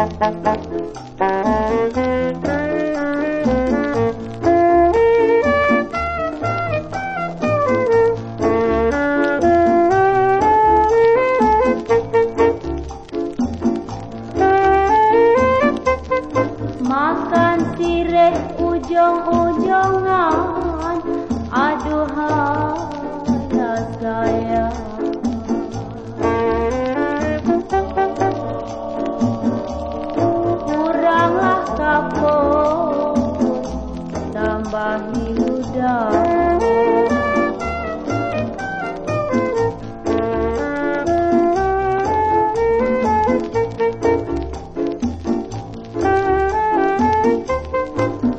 Makan sirek ujung-ujung ngawang sako tambahi ludah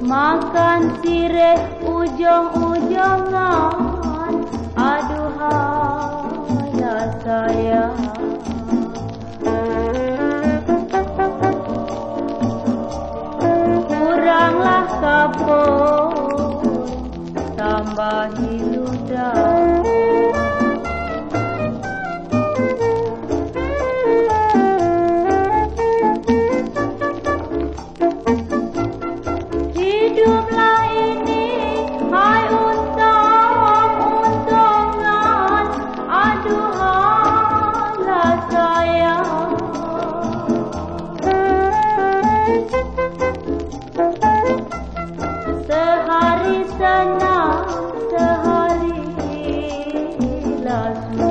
makan sireh ujung-ujungan aduhan Tambahi ludah Hiduplah lah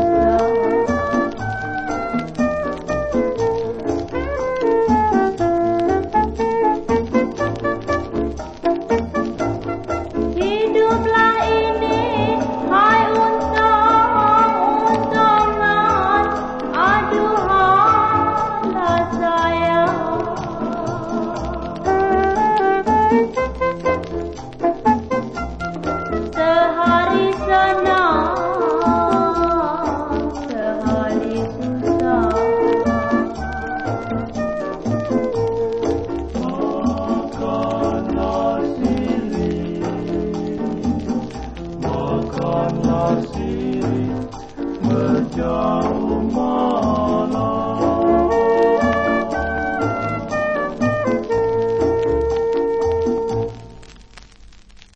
Sirih.